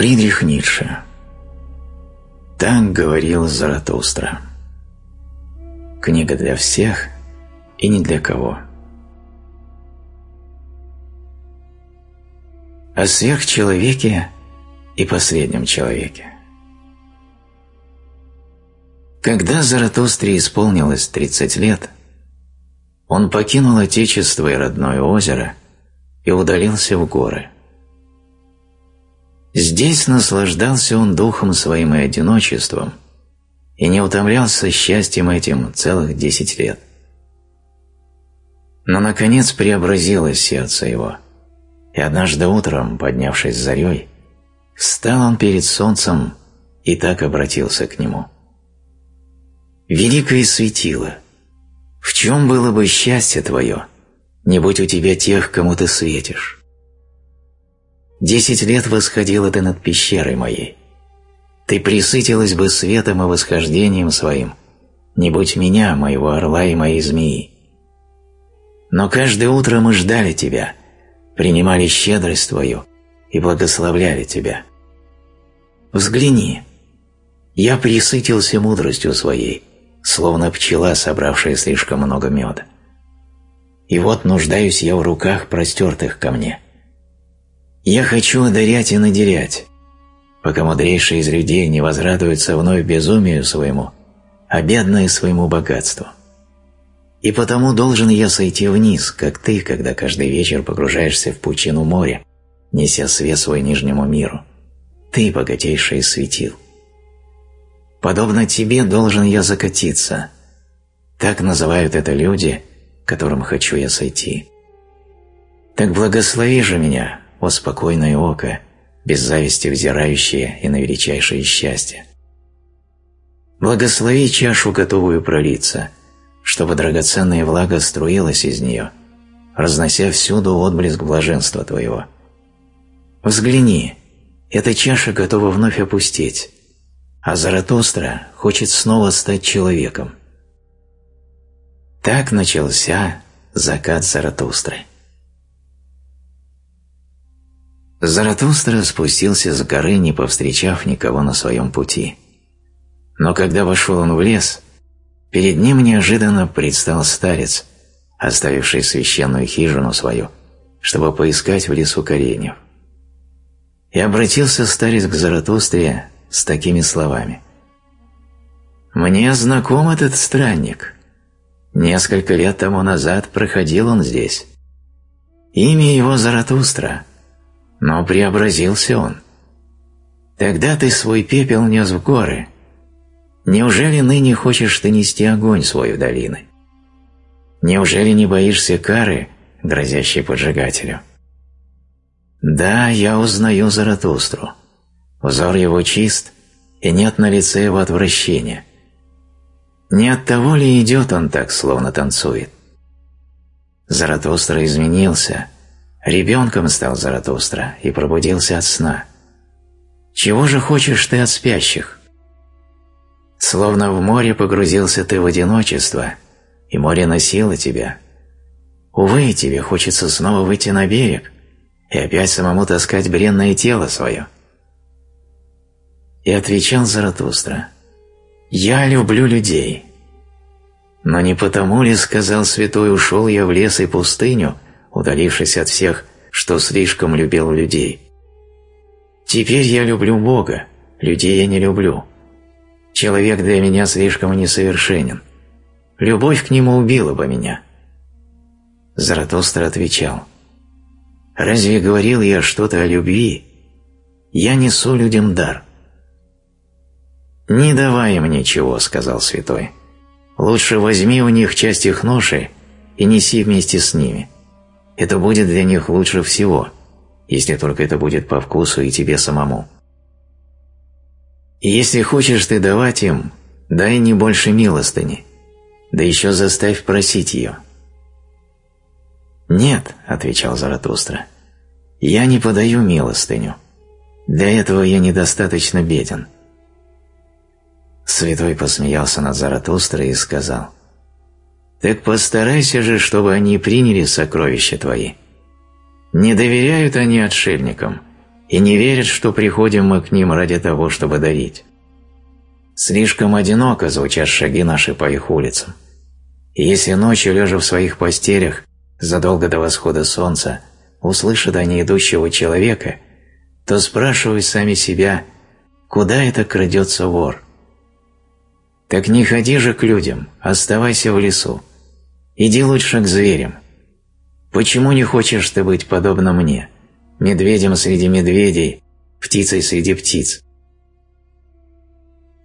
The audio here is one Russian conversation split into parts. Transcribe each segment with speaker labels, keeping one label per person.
Speaker 1: Фридрих Ницше Так говорил Заратустра. Книга для всех и не для кого. О сверхчеловеке и последнем человеке. Когда Заратустре исполнилось 30 лет, он покинул отечество и родное озеро и удалился в горы. Здесь наслаждался он духом своим и одиночеством и не утомлялся счастьем этим целых десять лет. Но, наконец, преобразилось сердце его, и однажды утром, поднявшись зарей, встал он перед солнцем и так обратился к нему. «Великое светило, в чем было бы счастье твое, не будь у тебя тех, кому ты светишь?» Десять лет восходила ты над пещерой моей. Ты присытилась бы светом и восхождением своим, не будь меня, моего орла и моей змеи. Но каждое утро мы ждали тебя, принимали щедрость твою и благословляли тебя. Взгляни, я присытился мудростью своей, словно пчела, собравшая слишком много меда. И вот нуждаюсь я в руках, простертых ко мне – я хочу одарять и наделять, пока мудрейшие из людей не возрадуются вновь безумию своему, а бедные своему богатству. И потому должен я сойти вниз, как ты, когда каждый вечер погружаешься в пучину моря, неся свет свой нижнему миру. Ты, богатейший светил. Подобно тебе должен я закатиться. Так называют это люди, которым хочу я сойти. Так благослови же меня, о спокойное око, без зависти взирающее и на величайшее счастье. Благослови чашу, готовую пролиться, чтобы драгоценная влага струилась из нее, разнося всюду отблеск блаженства Твоего. Взгляни, эта чаша готова вновь опустить, а Заратустра хочет снова стать человеком. Так начался закат Заратустры. Заратустра спустился с горы, не повстречав никого на своем пути. Но когда вошел он в лес, перед ним неожиданно предстал старец, оставивший священную хижину свою, чтобы поискать в лесу кореньев. И обратился старец к Заратустре с такими словами. «Мне знаком этот странник. Несколько лет тому назад проходил он здесь. Имя его Заратустра» но преобразился он. Тогда ты свой пепел нес в горы. Неужели ныне хочешь ты нести огонь свой в долины? Неужели не боишься кары, грозящей поджигателю? Да, я узнаю Заратустру. Взор его чист, и нет на лице его отвращения. Не от того ли идет он так, словно танцует? Заратустра изменился — Ребенком стал Заратустра и пробудился от сна. Чего же хочешь ты от спящих? Словно в море погрузился ты в одиночество, и море носило тебя. Увы, тебе хочется снова выйти на берег и опять самому таскать бренное тело свое. И отвечал Заратустра, «Я люблю людей». Но не потому ли, сказал святой, ушел я в лес и пустыню, удалившись от всех, что слишком любил людей. Теперь я люблю Бога, людей я не люблю. Человек для меня слишком несовершенен. Любовь к нему убила бы меня. Заратустра отвечал, «Разве говорил я что-то о любви? Я несу людям дар». «Не давай им ничего», — сказал святой. «Лучше возьми у них часть их ноши и неси вместе с ними». Это будет для них лучше всего, если только это будет по вкусу и тебе самому. И если хочешь ты давать им, дай не больше милостыни, да еще заставь просить ее. «Нет», — отвечал Заратустра, — «я не подаю милостыню. Для этого я недостаточно беден». Святой посмеялся над Заратустрой и сказал, так постарайся же, чтобы они приняли сокровища твои. Не доверяют они отшельникам и не верят, что приходим мы к ним ради того, чтобы дарить. Слишком одиноко звучат шаги наши по их улицам. И если ночью, лежа в своих постелях, задолго до восхода солнца, услышат они идущего человека, то спрашивают сами себя, куда это крадется вор. Так не ходи же к людям, оставайся в лесу. Иди лучше к зверям. Почему не хочешь ты быть подобно мне, медведем среди медведей, птицей среди птиц?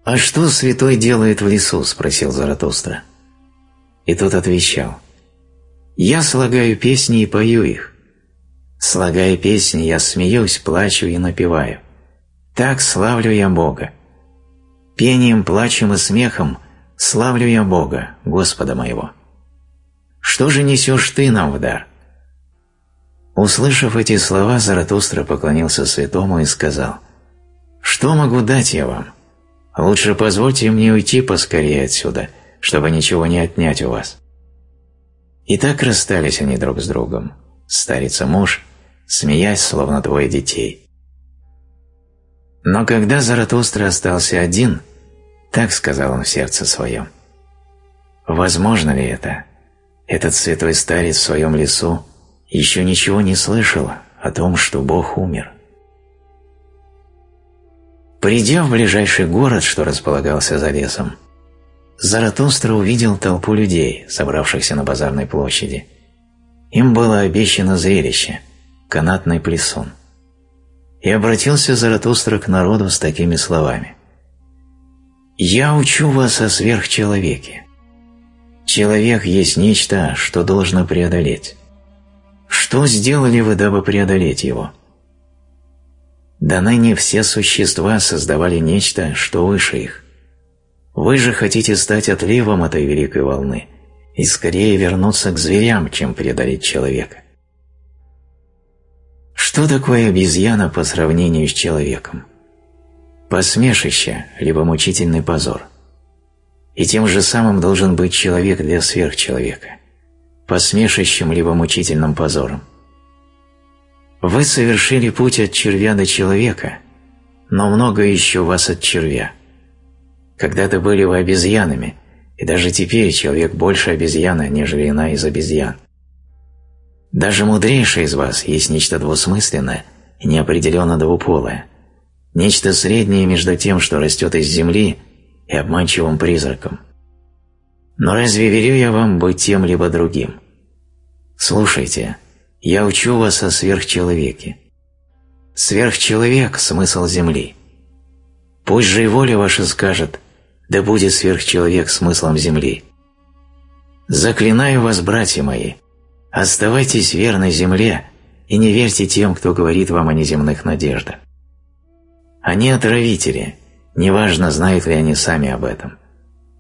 Speaker 1: «А что святой делает в лесу?» – спросил Заратустра. И тот отвечал, «Я слагаю песни и пою их. Слагая песни, я смеюсь, плачу и напеваю. Так славлю я Бога. Пением, плачем и смехом славлю я Бога, Господа моего. Что же несешь ты нам в дар?» Услышав эти слова, Заратустра поклонился святому и сказал, «Что могу дать я вам? Лучше позвольте мне уйти поскорее отсюда, чтобы ничего не отнять у вас». И так расстались они друг с другом, старец муж, смеясь, словно двое детей. Но когда Заратустра остался один, так сказал он в сердце своем. Возможно ли это? Этот святой старец в своем лесу еще ничего не слышал о том, что Бог умер. Придя в ближайший город, что располагался за лесом, Заратустра увидел толпу людей, собравшихся на базарной площади. Им было обещано зрелище – канатный плесун. И обратился Заратустра к народу с такими словами. «Я учу вас о сверхчеловеке. Человек есть нечто, что должно преодолеть. Что сделали вы, дабы преодолеть его?» До ныне все существа создавали нечто, что выше их. Вы же хотите стать отливом этой великой волны и скорее вернуться к зверям, чем преодолеть человека. Что такое обезьяна по сравнению с человеком? Посмешище, либо мучительный позор. И тем же самым должен быть человек для сверхчеловека, посмешищем либо мучительным позором. Вы совершили путь от червя до человека, но много еще вас от червя – когда-то были вы обезьянами, и даже теперь человек больше обезьяна, нежели иная из обезьян. Даже мудрейший из вас есть нечто двусмысленное и неопределенно двуполое, нечто среднее между тем, что растет из земли, и обманчивым призраком. Но разве верю я вам быть тем либо другим? Слушайте, я учу вас о сверхчеловеке. Сверхчеловек – смысл земли. Пусть же и воля ваша скажет – да будет сверхчеловек смыслом земли. Заклинаю вас, братья мои, оставайтесь верны земле и не верьте тем, кто говорит вам о неземных надеждах. Они отравители, неважно, знают ли они сами об этом.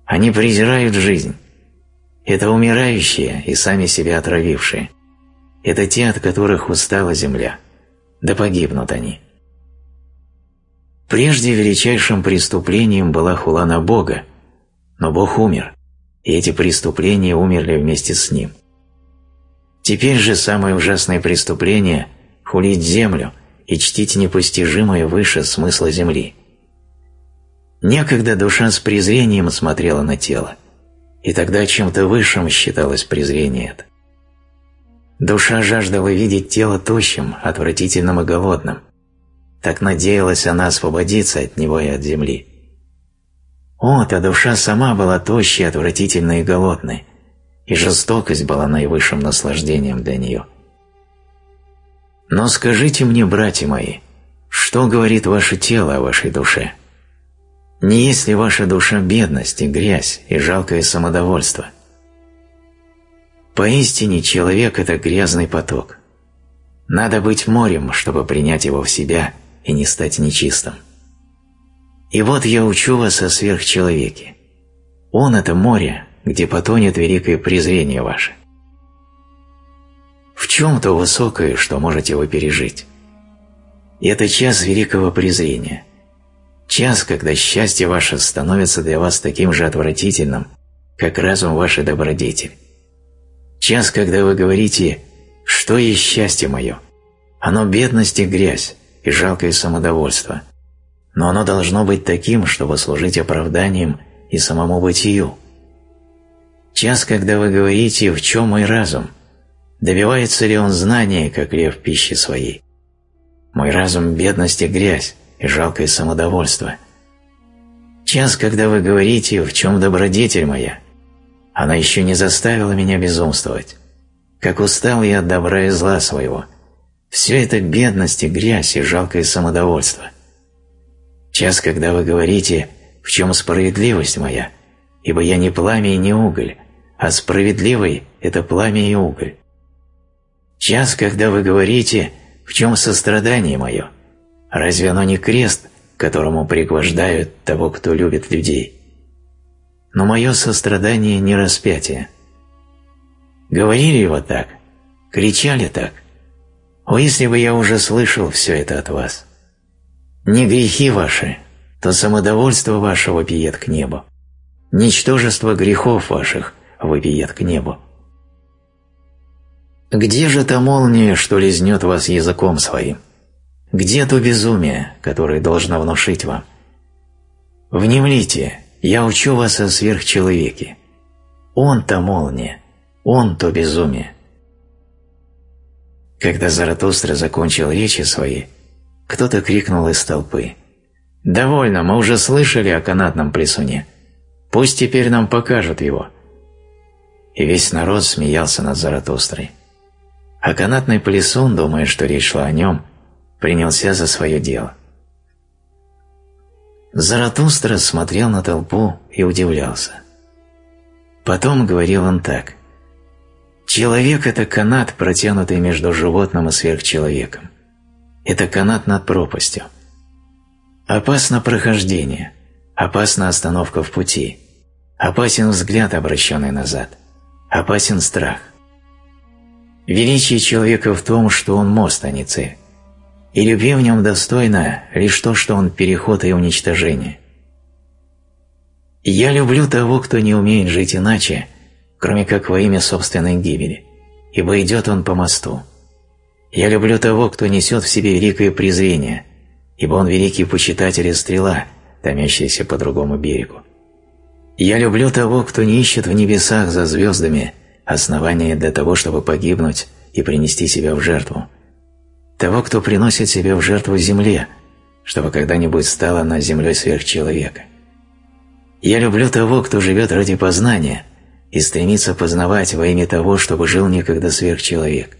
Speaker 1: Они презирают жизнь. Это умирающие и сами себя отравившие. Это те, от которых устала земля. Да погибнут они. Прежде величайшим преступлением была хула на Бога, но Бог умер, и эти преступления умерли вместе с Ним. Теперь же самое ужасное преступление – хулить землю и чтить непостижимое выше смысла земли. Некогда душа с презрением смотрела на тело, и тогда чем-то высшим считалось презрение это. Душа жаждала видеть тело тощим, отвратительным и голодным – так надеялась она освободиться от него и от земли. О, та душа сама была тощей, отвратительной и голодной, и жестокость была наивысшим наслаждением для нее. Но скажите мне, братья мои, что говорит ваше тело о вашей душе? Не есть ли ваша душа бедность и грязь и жалкое самодовольство? Поистине человек – это грязный поток. Надо быть морем, чтобы принять его в себя – и не стать нечистым. И вот я учу вас о сверхчеловеке. Он – это море, где потонет великое презрение ваше. В чем то высокое, что можете вы пережить? Это час великого презрения. Час, когда счастье ваше становится для вас таким же отвратительным, как разум ваш и добродетель. Час, когда вы говорите «Что есть счастье мое?» Оно бедность и грязь, и жалкое самодовольство, но оно должно быть таким, чтобы служить оправданием и самому бытию. Час, когда вы говорите «в чем мой разум?», добивается ли он знания, как лев пищи своей? Мой разум – бедность и грязь, и жалкое самодовольство. Час, когда вы говорите «в чем добродетель моя?», она еще не заставила меня безумствовать. Как устал я от добра и зла своего. Все это бедность и грязь и жалкое самодовольство. Час, когда вы говорите «в чем справедливость моя?», ибо я не пламя и не уголь, а справедливый – это пламя и уголь. Час, когда вы говорите «в чем сострадание мое?», разве оно не крест, которому пригвождают того, кто любит людей? Но мое сострадание не распятие. Говорили его так, кричали так. О, если бы я уже слышал все это от вас! Не грехи ваши, то самодовольство ваше вопиет к небу. Ничтожество грехов ваших вопиет к небу. Где же та молния, что лизнет вас языком своим? Где то безумие, которое должно внушить вам? Внемлите, я учу вас о сверхчеловеке. Он-то молния, он то безумие. Когда Заратустра закончил речи свои, кто-то крикнул из толпы. «Довольно, мы уже слышали о канатном плесуне. Пусть теперь нам покажут его». И весь народ смеялся над Заратустрой. А канатный плесун, думая, что речь шла о нем, принялся за свое дело. Заратустра смотрел на толпу и удивлялся. Потом говорил он так. «Человек – это канат, протянутый между животным и сверхчеловеком. Это канат над пропастью. Опасно прохождение, опасна остановка в пути, опасен взгляд, обращенный назад, опасен страх. Величие человека в том, что он мост, а не цель. И любви в нем достойно лишь то, что он переход и уничтожение. Я люблю того, кто не умеет жить иначе, кроме как во имя собственной гибели, ибо идет он по мосту. Я люблю того, кто несет в себе великое презрение, ибо он великий почитатель и стрела, томящаяся по другому берегу. Я люблю того, кто не ищет в небесах за звездами основания для того, чтобы погибнуть и принести себя в жертву. Того, кто приносит себя в жертву земле, чтобы когда-нибудь стала на землей сверхчеловека. Я люблю того, кто живет ради познания и стремится познавать во имя того, чтобы жил некогда сверхчеловек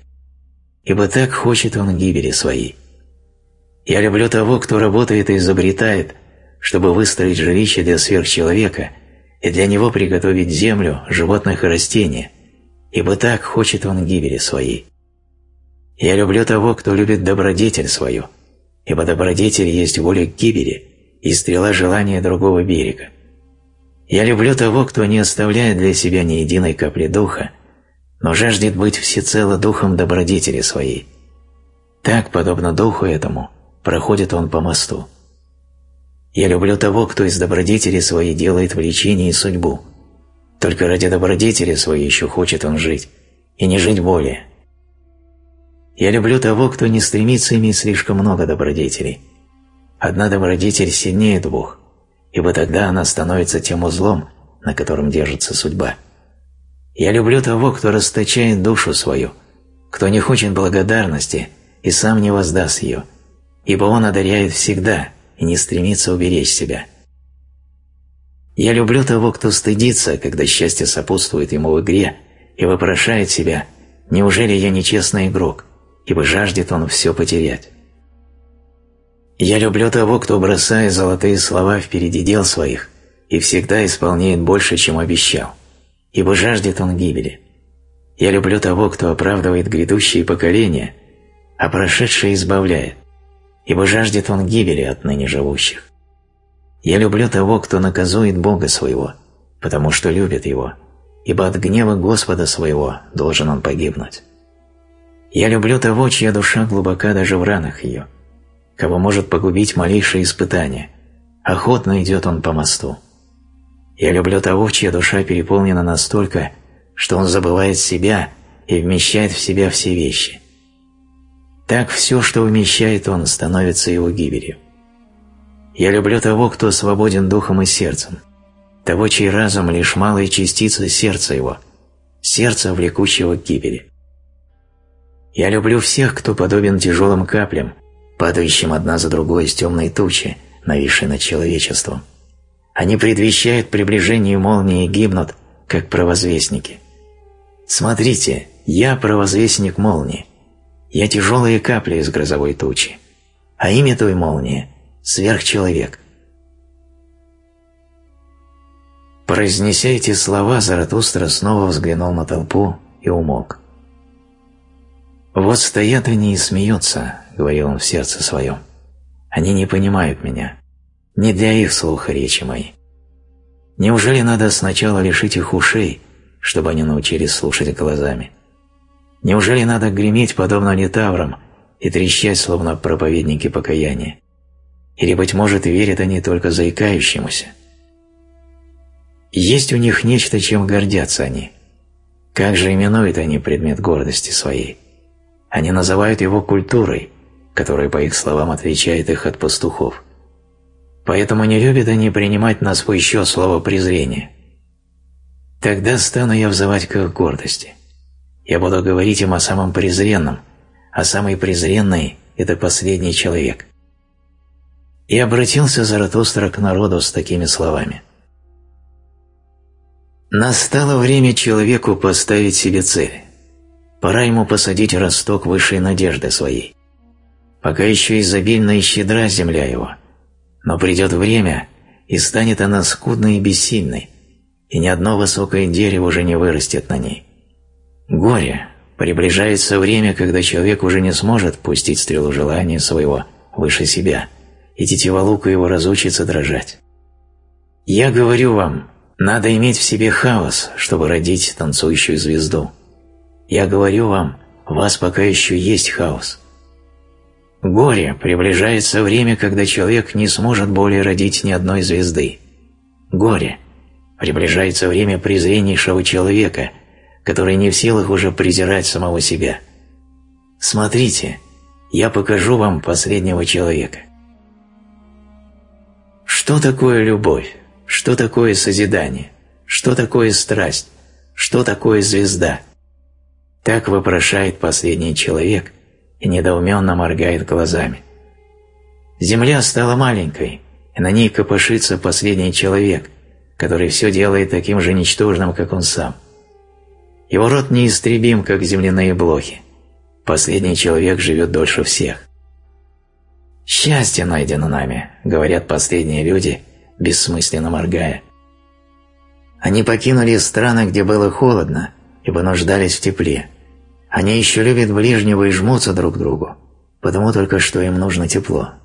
Speaker 1: ибо так хочет он гибели своей. Я люблю того, кто работает и изобретает, чтобы выстроить жилище для сверхчеловека и для него приготовить землю, животных и растения, ибо так хочет он гибели своей. Я люблю того, кто любит добродетель свою, ибо добродетель есть воля к гибели и стрела желания другого берега. Я люблю того, кто не оставляет для себя ни единой капли духа, но жаждет быть всецело духом добродетели своей. Так, подобно духу этому, проходит он по мосту. Я люблю того, кто из добродетели своей делает влечение и судьбу. Только ради добродетели своей еще хочет он жить, и не жить более. Я люблю того, кто не стремится иметь слишком много добродетелей. Одна добродетель сильнее двух, ибо тогда она становится тем узлом, на котором держится судьба. Я люблю того, кто расточает душу свою, кто не хочет благодарности и сам не воздаст ее, ибо он одаряет всегда и не стремится уберечь себя. Я люблю того, кто стыдится, когда счастье сопутствует ему в игре и вопрошает себя, неужели я нечестный игрок, ибо жаждет он все потерять. Я люблю того, кто бросает золотые слова впереди дел своих и всегда исполняет больше, чем обещал ибо жаждет он гибели. Я люблю того, кто оправдывает грядущие поколения, а прошедшее избавляет, ибо жаждет он гибели от ныне живущих. Я люблю того, кто наказует Бога своего, потому что любит Его, ибо от гнева Господа своего должен он погибнуть. Я люблю того, чья душа глубока даже в ранах ее, кого может погубить малейшее испытание, охотно идет он по мосту. Я люблю того, чья душа переполнена настолько, что он забывает себя и вмещает в себя все вещи. так все, что вмещает он, становится его гибелью. Я люблю того, кто свободен духом и сердцем, того, чей разум лишь малая частица сердца его, сердца, влекущего к гибели. Я люблю всех, кто подобен тяжелым каплям, падающим одна за другой из темной тучи, нависшей над человечеством. Они предвещают приближение молнии и гибнут, как провозвестники. Смотрите, я провозвестник молнии. Я тяжелые капли из грозовой тучи. А имя той молнии – сверхчеловек. Произнеся эти слова, Заратустра снова взглянул на толпу и умолк. «Вот стоят они и смеются», — говорил он в сердце своем. «Они не понимают меня. Не для их слуха речи мои. Неужели надо сначала лишить их ушей, чтобы они научились слушать глазами? Неужели надо греметь подобно литаврам и трещать, словно проповедники покаяния? Или, быть может, верят они только заикающемуся?» Есть у них нечто, чем гордятся они. Как же именуют они предмет гордости своей? Они называют его культурой, которая, по их словам, отличает их от пастухов. Поэтому не любят они принимать на свой счет слово презрения. Тогда стану я взывать к их гордости. Я буду говорить им о самом презренном, а самый презренный – это последний человек. И обратился Заратустра к народу с такими словами – Настало время человеку поставить себе цель. Пора ему посадить росток высшей надежды своей. Пока еще изобильна и щедра земля его, но придет время, и станет она скудной и бессильной, и ни одно высокое дерево уже не вырастет на ней. Горе, приближается время, когда человек уже не сможет пустить стрелу желания своего выше себя, и тетива лука его разучится дрожать. Я говорю вам, надо иметь в себе хаос, чтобы родить танцующую звезду. Я говорю вам, у вас пока еще есть хаос. Горе, приближается время, когда человек не сможет более родить ни одной звезды. Горе, приближается время презреннейшего человека, который не в силах уже презирать самого себя. Смотрите, я покажу вам последнего человека. Что такое любовь? Что такое созидание? Что такое страсть? Что такое звезда? Так вопрошает последний человек и недоуменно моргает глазами. Земля стала маленькой, и на ней копошится последний человек, который все делает таким же ничтожным, как он сам. Его род неистребим, как земляные блохи. Последний человек живет дольше всех. «Счастье найдено нами», — говорят последние люди — бессмысленно моргая. Они покинули страны, где было холодно, ибо нуждались в тепле. Они еще любят ближнего и жмутся друг к другу, потому только что им нужно тепло.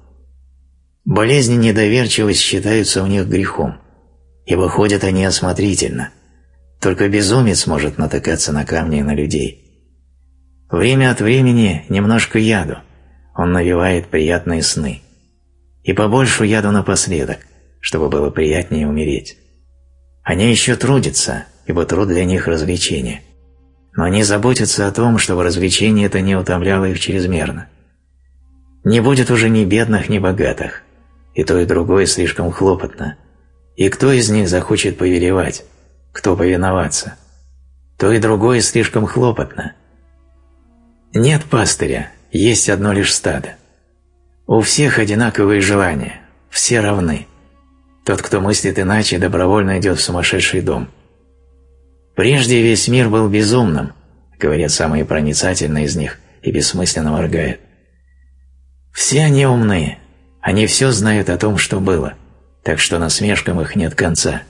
Speaker 1: Болезни и недоверчивость считаются у них грехом, ибо ходят они осмотрительно. Только безумец может натыкаться на камни и на людей. Время от времени немножко яду, он навевает приятные сны. И побольше яду напоследок, чтобы было приятнее умереть. Они еще трудятся, ибо труд для них развлечение. Но они заботятся о том, чтобы развлечение это не утомляло их чрезмерно. Не будет уже ни бедных, ни богатых, и то и другое слишком хлопотно. И кто из них захочет повелевать, кто повиноваться? То и другое слишком хлопотно. Нет пастыря, есть одно лишь стадо. У всех одинаковые желания, все равны. Тот, кто мыслит иначе, добровольно идет в сумасшедший дом. Прежде весь мир был безумным, говорят самые проницательные из них и бессмысленно моргают. Все они умные, они все знают о том, что было, так что насмешкам их нет конца.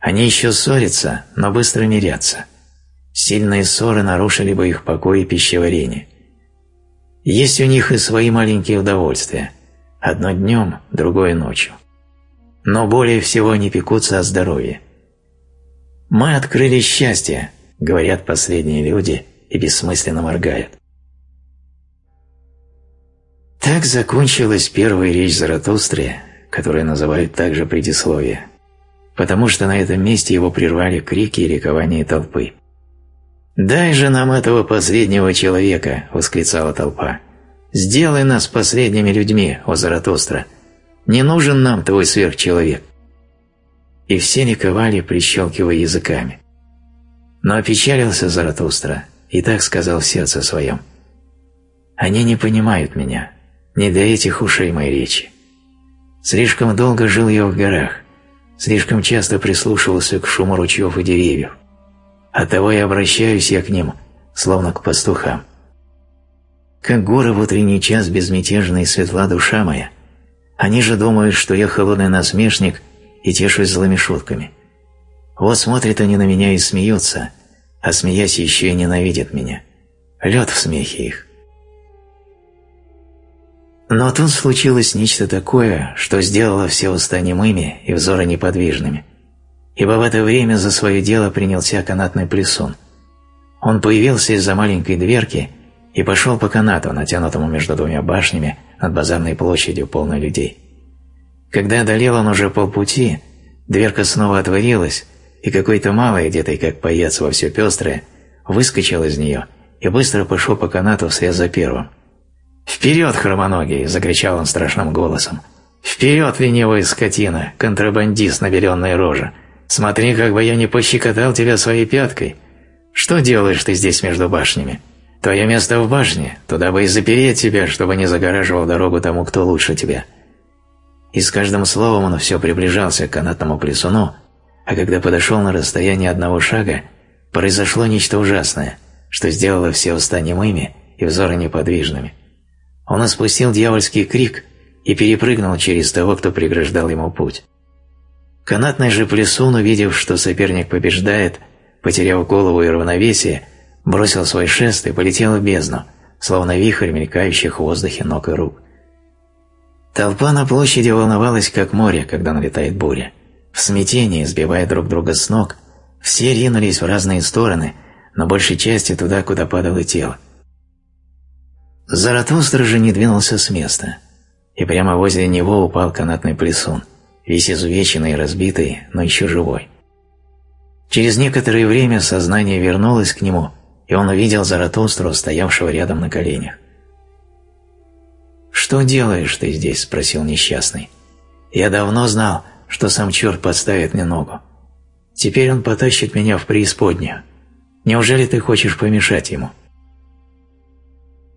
Speaker 1: Они еще ссорятся, но быстро мирятся. Сильные ссоры нарушили бы их покой и пищеварение. Есть у них и свои маленькие удовольствия. Одно днем, другое ночью но более всего не пекутся о здоровье. «Мы открыли счастье», — говорят последние люди и бессмысленно моргают. Так закончилась первая речь Заратустры, которую называют также предисловие, потому что на этом месте его прервали крики и ликование толпы. «Дай же нам этого последнего человека!» – восклицала толпа. «Сделай нас последними людьми, о Заратустра! Не нужен нам твой сверхчеловек!» И все ликовали, прищелкивая языками. Но опечалился Заратустра и так сказал в сердце своем. «Они не понимают меня, не до этих ушей моей речи. Слишком долго жил я в горах, слишком часто прислушивался к шуму ручьев и деревьев. Оттого и обращаюсь я к ним, словно к пастухам. Как горы в утренний час безмятежна и светла душа моя, они же думают, что я холодный насмешник и тешусь злыми шутками. Вот смотрят они на меня и смеются, а смеясь еще и ненавидят меня. Лед в смехе их. Но тут случилось нечто такое, что сделало все уста немыми и взоры неподвижными. Ибо в это время за свое дело принялся канатный плесун. Он появился из-за маленькой дверки и пошел по канату, натянутому между двумя башнями над базарной площадью, полной людей. Когда одолел он уже полпути, дверка снова отворилась, и какой-то малый, одетый как паяц во все пестрое, выскочил из нее и быстро пошел по канату вслед за первым – «Вперед, хромоногий!» – закричал он страшным голосом. «Вперед, ленивая скотина, контрабандист, набеленная рожа! Смотри, как бы я не пощекотал тебя своей пяткой! Что делаешь ты здесь между башнями? Твое место в башне, туда бы и запереть тебя, чтобы не загораживал дорогу тому, кто лучше тебя». И с каждым словом он все приближался к канатному плесуну, а когда подошел на расстояние одного шага, произошло нечто ужасное, что сделало все уста немыми и взоры неподвижными. Он испустил дьявольский крик и перепрыгнул через того, кто преграждал ему путь. Канатный же плесун, увидев, что соперник побеждает, потеряв голову и равновесие, бросил свой шест и полетел в бездну, словно вихрь мелькающих в воздухе ног и рук. Толпа на площади волновалась, как море, когда налетает буря. В смятении, сбивая друг друга с ног, все ринулись в разные стороны, но большей части туда, куда падало тело. Заратустра же не двинулся с места, и прямо возле него упал канатный плесун, весь изувеченный и разбитый, но еще живой. Через некоторое время сознание вернулось к нему, и он увидел Заратустру, стоявшего рядом на коленях. «Что делаешь ты здесь?» – спросил несчастный. «Я давно знал, что сам черт подставит мне ногу. Теперь он потащит меня в преисподнюю. Неужели ты хочешь помешать ему?»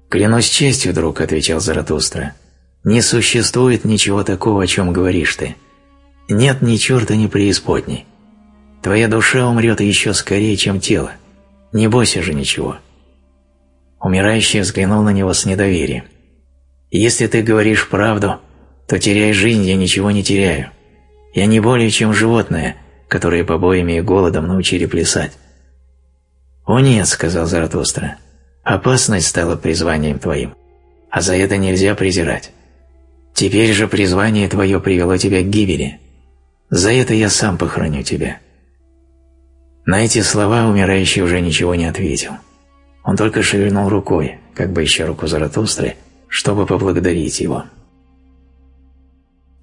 Speaker 1: «Клянусь честью, друг», — отвечал Заратустра, — «не существует ничего такого, о чем говоришь ты. Нет ни черта, ни преисподней. Твоя душа умрет еще скорее, чем тело. Не бойся же ничего». Умирающий взглянул на него с недоверием. «Если ты говоришь правду, то, теряя жизнь, я ничего не теряю. Я не более, чем животное, которое побоями и голодом научили плясать». «О нет», — сказал Заратустра, Опасность стала призванием твоим, а за это нельзя презирать. Теперь же призвание твое привело тебя к гибели. За это я сам похороню тебя». На эти слова умирающий уже ничего не ответил. Он только шевельнул рукой, как бы ища руку Заратустры, чтобы поблагодарить его.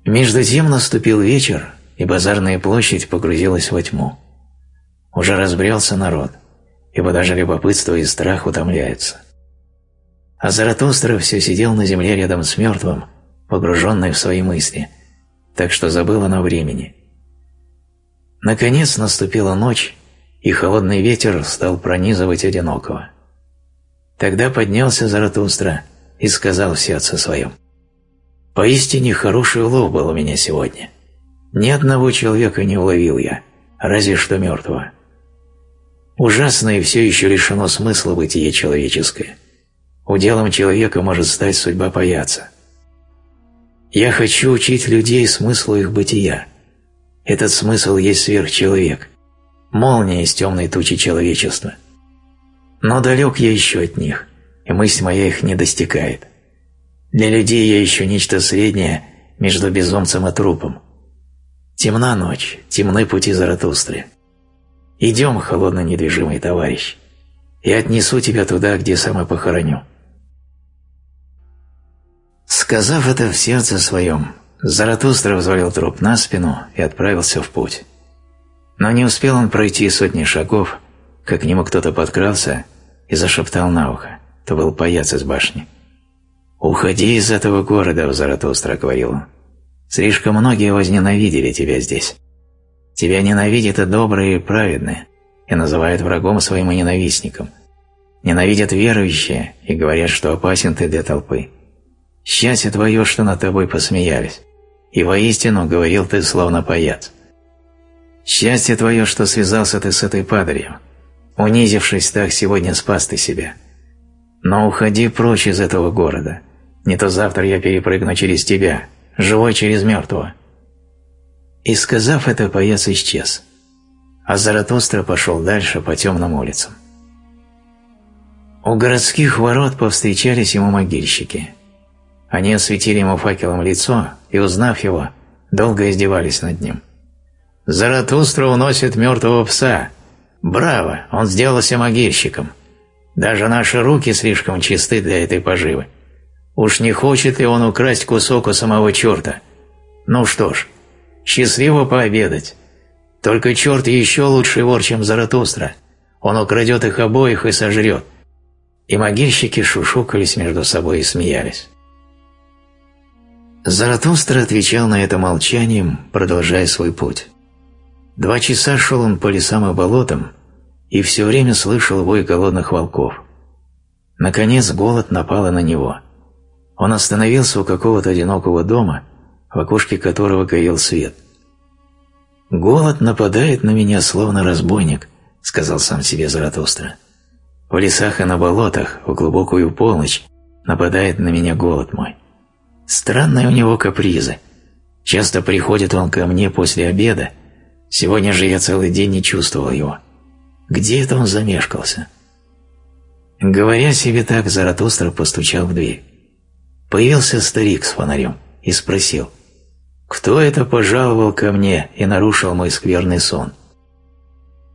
Speaker 1: Между тем наступил вечер, и базарная площадь погрузилась во тьму. Уже разбрелся народ ибо даже любопытство и страх утомляются. А Заратустра все сидел на земле рядом с мертвым, погруженный в свои мысли, так что забыл о времени. Наконец наступила ночь, и холодный ветер стал пронизывать одинокого. Тогда поднялся Заратустра и сказал в сердце своем, «Поистине хороший улов был у меня сегодня. Ни одного человека не уловил я, разве что мертвого. Ужасно и все еще лишено смысла бытие человеческое. Уделом человека может стать судьба паяться. Я хочу учить людей смыслу их бытия. Этот смысл есть сверхчеловек, молния из темной тучи человечества. Но далек я еще от них, и мысль моя их не достигает. Для людей я еще нечто среднее между безумцем и трупом. Темна ночь, темны пути Заратустры. Идем, холодно недвижимый товарищ. Я отнесу тебя туда, где сам и похороню. Сказав это в сердце своем, Заратустра взвалил труп на спину и отправился в путь. Но не успел он пройти сотни шагов, как к нему кто-то подкрался и зашептал на ухо. То был паяц из башни. «Уходи из этого города», — Заратустра говорил. «Слишком многие возненавидели тебя здесь. Тебя ненавидят и добрые, и праведные, и называют врагом своим и ненавистником. Ненавидят верующие и говорят, что опасен ты для толпы. Счастье твое, что над тобой посмеялись, и воистину говорил ты словно паяц. Счастье твое, что связался ты с этой падалью. Унизившись так, сегодня спас ты себя. Но уходи прочь из этого города. Не то завтра я перепрыгну через тебя, живой через мертвого. И сказав это, паяц исчез. А Заратустра пошел дальше по темным улицам. У городских ворот повстречались ему могильщики. Они осветили ему факелом лицо и, узнав его, долго издевались над ним. «Заратустра уносит мертвого пса! Браво! Он сделался могильщиком! Даже наши руки слишком чисты для этой поживы. Уж не хочет ли он украсть кусок у самого черта? Ну что ж, счастливо пообедать. Только черт еще лучший вор, чем Заратустра. Он украдет их обоих и сожрет. И могильщики шушукались между собой и смеялись. Заратустра отвечал на это молчанием, продолжая свой путь. Два часа шел он по лесам и болотам, и все время слышал вой голодных волков. Наконец голод напала на него. Он остановился у какого-то одинокого дома, в окошке которого горел свет. «Голод нападает на меня, словно разбойник», — сказал сам себе Заратустра. «В лесах и на болотах, в глубокую полночь, нападает на меня голод мой. Странные у него капризы. Часто приходит он ко мне после обеда, сегодня же я целый день не чувствовал его. Где это он замешкался?» Говоря себе так, Заратустра постучал в дверь. Появился старик с фонарем и спросил — кто это пожаловал ко мне и нарушил мой скверный сон?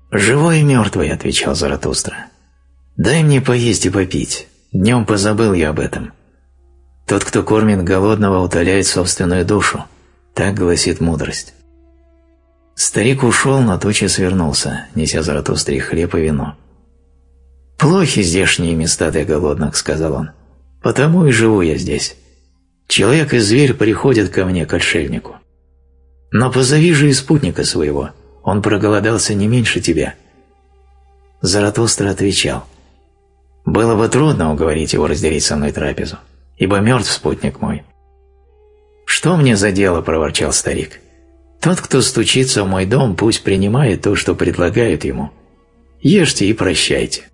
Speaker 1: «Живой и мертвый», — отвечал Заратустра. «Дай мне поесть и попить. Днем позабыл я об этом. Тот, кто кормит голодного, утоляет собственную душу. Так гласит мудрость». Старик ушел, но тотчас вернулся, неся Заратустре хлеб и вино. «Плохи здешние места для голодных», — сказал он. «Потому и живу я здесь. Человек и зверь приходят ко мне, к отшельнику. Но позови же и спутника своего, он проголодался не меньше тебя». Заратустра отвечал, «Было бы трудно уговорить его разделить со мной трапезу, ибо мертв спутник мой». «Что мне за дело?» – проворчал старик. «Тот, кто стучится в мой дом, пусть принимает то, что предлагают ему. Ешьте и прощайте».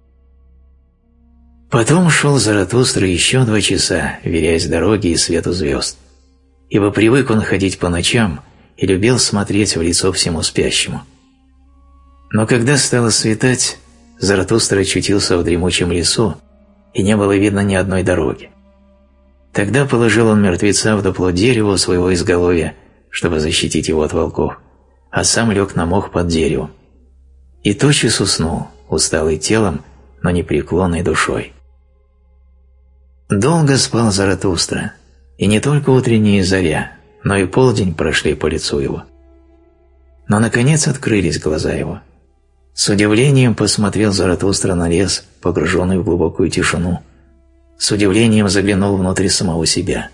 Speaker 1: Потом шел Заратустра еще два часа, верясь дороге и свету звезд. Ибо привык он ходить по ночам и любил смотреть в лицо всему спящему. Но когда стало светать, Заратустра очутился в дремучем лесу, и не было видно ни одной дороги. Тогда положил он мертвеца в дупло дерева своего изголовья, чтобы защитить его от волков, а сам лег на мох под деревом. И тотчас уснул, усталый телом, но непреклонной душой. Долго спал Заратустра, и не только утренняя заря, но и полдень прошли по лицу его. Но, наконец, открылись глаза его. С удивлением посмотрел Заратустра на лес, погруженный в глубокую тишину. С удивлением заглянул внутрь самого себя.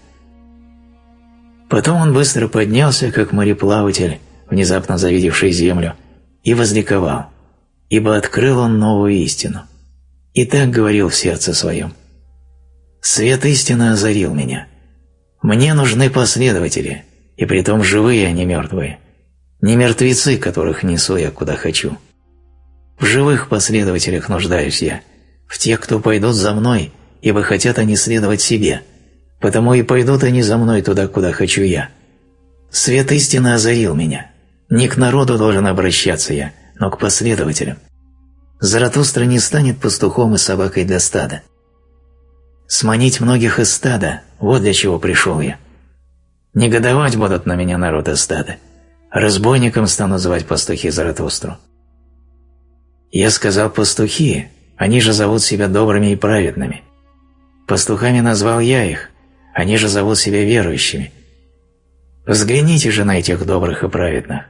Speaker 1: Потом он быстро поднялся, как мореплаватель, внезапно завидевший землю, и возликовал, ибо открыл он новую истину. И так говорил в сердце своем. Свет истины озарил меня. Мне нужны последователи, и притом живые, а не мертвые. Не мертвецы, которых несу я куда хочу. В живых последователях нуждаюсь я, в тех, кто пойдут за мной, ибо хотят они следовать себе, потому и пойдут они за мной туда, куда хочу я. Свет истины озарил меня. Не к народу должен обращаться я, но к последователям. Заратустра не станет пастухом и собакой для стада. Сманить многих из стада – вот для чего пришел я. Негодовать будут на меня народ из стада. Разбойником стану звать пастухи Заратустру. Я сказал пастухи, они же зовут себя добрыми и праведными. Пастухами назвал я их, они же зовут себя верующими. Взгляните же на этих добрых и праведных.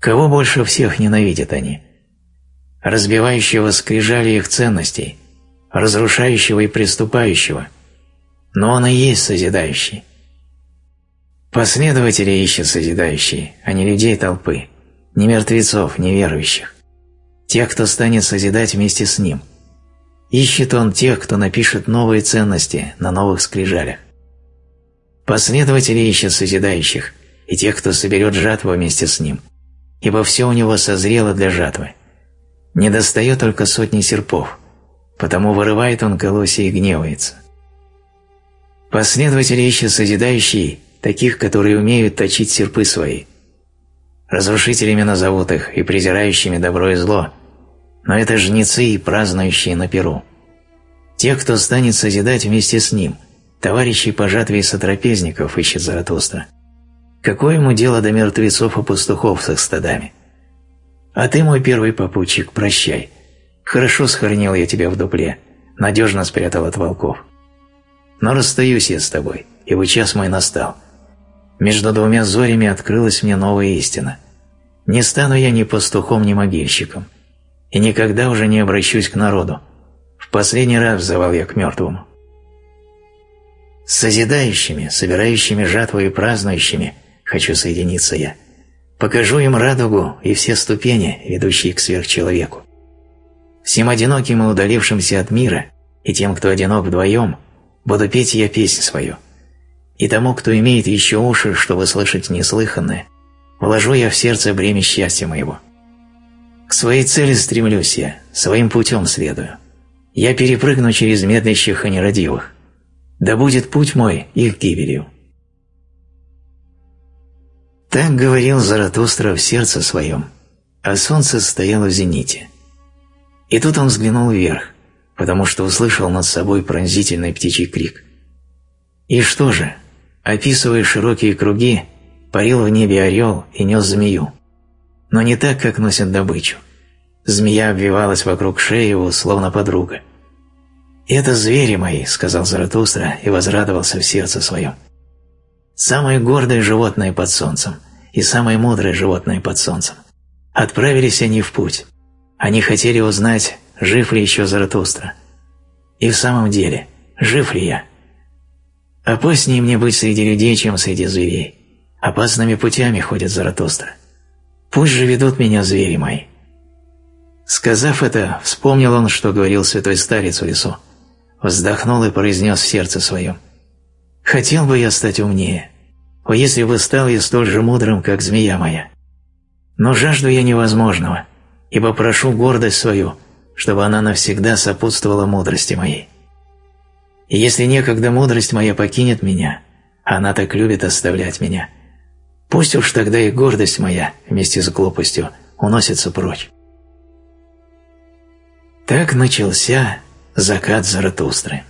Speaker 1: Кого больше всех ненавидят они? разбивающего скрижали их ценностей, разрушающего и приступающего, но он и есть созидающий. Последователи ищут созидающие, а не людей толпы, не мертвецов, не верующих. Тех, кто станет созидать вместе с ним. Ищет он тех, кто напишет новые ценности на новых скрижалях. Последователи ищут созидающих и тех, кто соберет жатву вместе с ним, ибо все у него созрело для жатвы. Не достает только сотни серпов, потому вырывает он колосья и гневается. Последователи ищут созидающие таких, которые умеют точить серпы свои. Разрушителями назовут их и презирающими добро и зло, но это жнецы и празднующие на перу. Те, кто станет созидать вместе с ним, товарищи по жатве сотрапезников ищет Заратустра. Какое ему дело до мертвецов и пастухов с их стадами? А ты, мой первый попутчик, прощай. Хорошо схоронил я тебя в дупле, надежно спрятал от волков. Но расстаюсь я с тобой, ибо час мой настал. Между двумя зорями открылась мне новая истина. Не стану я ни пастухом, ни могильщиком, и никогда уже не обращусь к народу. В последний раз взывал я к мертвому. С созидающими, собирающими жатву и празднующими хочу соединиться я. Покажу им радугу и все ступени, ведущие к сверхчеловеку. Всем одиноким и удалившимся от мира, и тем, кто одинок вдвоем, буду петь я песнь свою – и тому, кто имеет еще уши, чтобы слышать неслыханное, вложу я в сердце бремя счастья моего. К своей цели стремлюсь я, своим путем следую. Я перепрыгну через медлящих и нерадивых. Да будет путь мой их гибелью. Так говорил Заратустра в сердце своем, а солнце стояло в зените. И тут он взглянул вверх, потому что услышал над собой пронзительный птичий крик. И что же, Описывая широкие круги, парил в небе орел и нес змею. Но не так, как носят добычу. Змея обвивалась вокруг шеи его, словно подруга. «Это звери мои», — сказал Заратустра и возрадовался в сердце своем. «Самое гордое животное под солнцем и самое мудрое животное под солнцем. Отправились они в путь. Они хотели узнать, жив ли еще Заратустра. И в самом деле, жив ли я?» Опаснее мне быть среди людей, чем среди зверей. Опасными путями ходит Заратустра. Пусть же ведут меня звери мои. Сказав это, вспомнил он, что говорил святой старец в лесу. Вздохнул и произнес в сердце своем. «Хотел бы я стать умнее, о, если бы стал я столь же мудрым, как змея моя. Но жажду я невозможного, ибо прошу гордость свою, чтобы она навсегда сопутствовала мудрости моей. И если некогда мудрость моя покинет меня, а она так любит оставлять меня, пусть уж тогда и гордость моя вместе с глупостью уносится прочь. Так начался закат Заратустры.